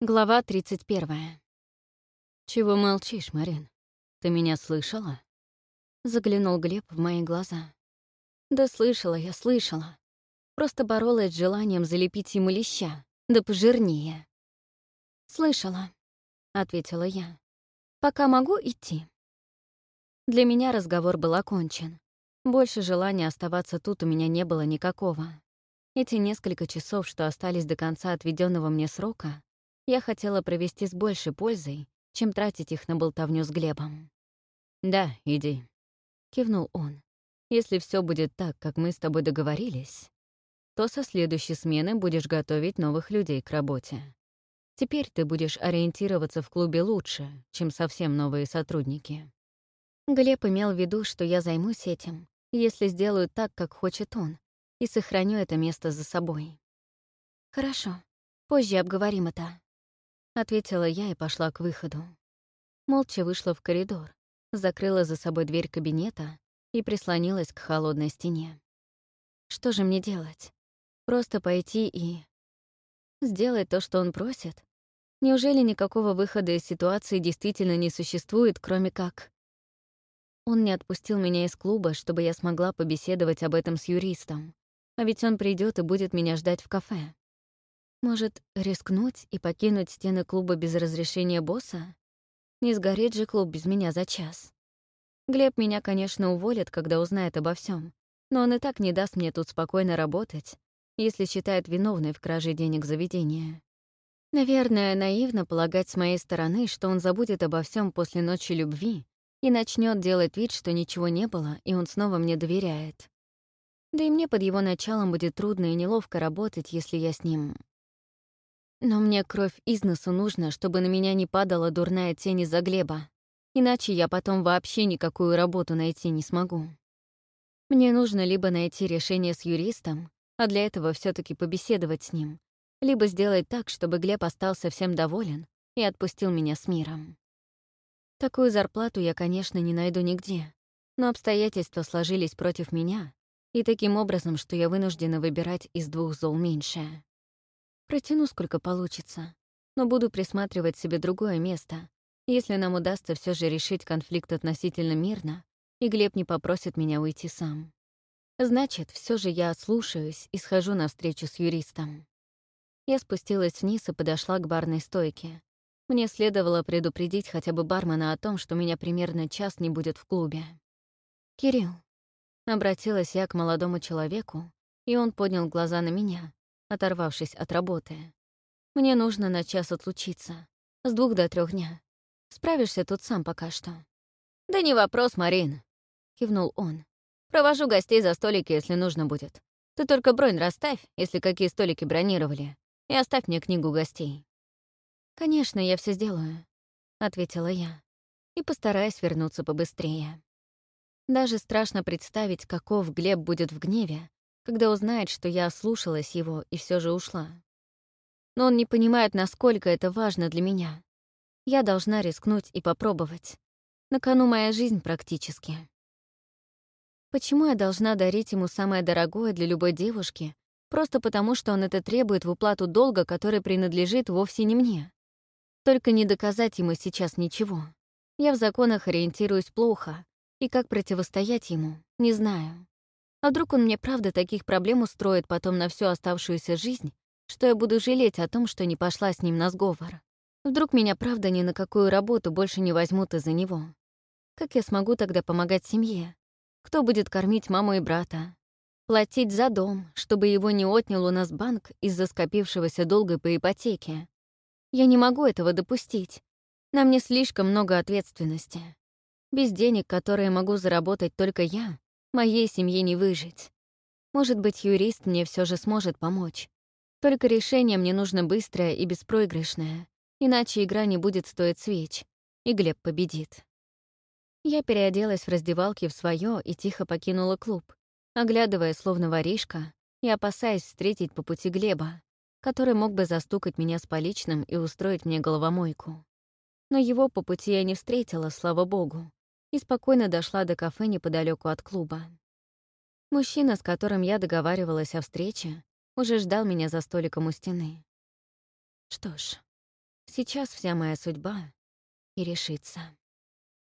Глава 31. «Чего молчишь, Марин? Ты меня слышала?» Заглянул Глеб в мои глаза. «Да слышала я, слышала. Просто боролась с желанием залепить ему леща, да пожирнее». «Слышала», — ответила я. «Пока могу идти». Для меня разговор был окончен. Больше желания оставаться тут у меня не было никакого. Эти несколько часов, что остались до конца отведенного мне срока, я хотела провести с большей пользой, чем тратить их на болтовню с Глебом. «Да, иди», — кивнул он. «Если все будет так, как мы с тобой договорились, то со следующей смены будешь готовить новых людей к работе. Теперь ты будешь ориентироваться в клубе лучше, чем совсем новые сотрудники». Глеб имел в виду, что я займусь этим, если сделаю так, как хочет он, и сохраню это место за собой. «Хорошо, позже обговорим это», — ответила я и пошла к выходу. Молча вышла в коридор, закрыла за собой дверь кабинета и прислонилась к холодной стене. Что же мне делать? Просто пойти и... Сделать то, что он просит? Неужели никакого выхода из ситуации действительно не существует, кроме как... Он не отпустил меня из клуба, чтобы я смогла побеседовать об этом с юристом. А ведь он придет и будет меня ждать в кафе. Может, рискнуть и покинуть стены клуба без разрешения босса? Не сгорит же клуб без меня за час. Глеб меня, конечно, уволит, когда узнает обо всем, но он и так не даст мне тут спокойно работать, если считает виновной в краже денег заведения. Наверное, наивно полагать с моей стороны, что он забудет обо всем после ночи любви и начнет делать вид, что ничего не было, и он снова мне доверяет. Да и мне под его началом будет трудно и неловко работать, если я с ним но мне кровь из носу нужно, чтобы на меня не падала дурная тень из-за Глеба. Иначе я потом вообще никакую работу найти не смогу. Мне нужно либо найти решение с юристом, а для этого все таки побеседовать с ним, либо сделать так, чтобы Глеб остался всем доволен и отпустил меня с миром. Такую зарплату я, конечно, не найду нигде, но обстоятельства сложились против меня, и таким образом, что я вынуждена выбирать из двух зол меньшее. Протяну, сколько получится, но буду присматривать себе другое место, если нам удастся все же решить конфликт относительно мирно, и Глеб не попросит меня уйти сам. Значит, все же я слушаюсь и схожу на встречу с юристом. Я спустилась вниз и подошла к барной стойке. Мне следовало предупредить хотя бы бармена о том, что меня примерно час не будет в клубе. «Кирилл», — обратилась я к молодому человеку, и он поднял глаза на меня, оторвавшись от работы. «Мне нужно на час отлучиться. С двух до трех дня. Справишься тут сам пока что». «Да не вопрос, Марин», — кивнул он. «Провожу гостей за столики, если нужно будет. Ты только бронь расставь, если какие столики бронировали, и оставь мне книгу гостей». «Конечно, я все сделаю», — ответила я, и постараюсь вернуться побыстрее. Даже страшно представить, каков Глеб будет в гневе, когда узнает, что я ослушалась его и все же ушла. Но он не понимает, насколько это важно для меня. Я должна рискнуть и попробовать. На кону моя жизнь практически. Почему я должна дарить ему самое дорогое для любой девушки, просто потому, что он это требует в уплату долга, который принадлежит вовсе не мне? Только не доказать ему сейчас ничего. Я в законах ориентируюсь плохо, и как противостоять ему, не знаю. А вдруг он мне правда таких проблем устроит потом на всю оставшуюся жизнь, что я буду жалеть о том, что не пошла с ним на сговор? Вдруг меня правда ни на какую работу больше не возьмут из-за него? Как я смогу тогда помогать семье? Кто будет кормить маму и брата? Платить за дом, чтобы его не отнял у нас банк из-за скопившегося долга по ипотеке? Я не могу этого допустить. На мне слишком много ответственности. Без денег, которые могу заработать только я, Моей семье не выжить. Может быть, юрист мне все же сможет помочь. Только решение мне нужно быстрое и беспроигрышное, иначе игра не будет стоить свеч, и Глеб победит. Я переоделась в раздевалке в свое и тихо покинула клуб, оглядывая словно воришка и опасаясь встретить по пути Глеба, который мог бы застукать меня с поличным и устроить мне головомойку. Но его по пути я не встретила, слава богу, и спокойно дошла до кафе неподалеку от клуба. Мужчина, с которым я договаривалась о встрече, уже ждал меня за столиком у стены. Что ж, Сейчас вся моя судьба — и решиться.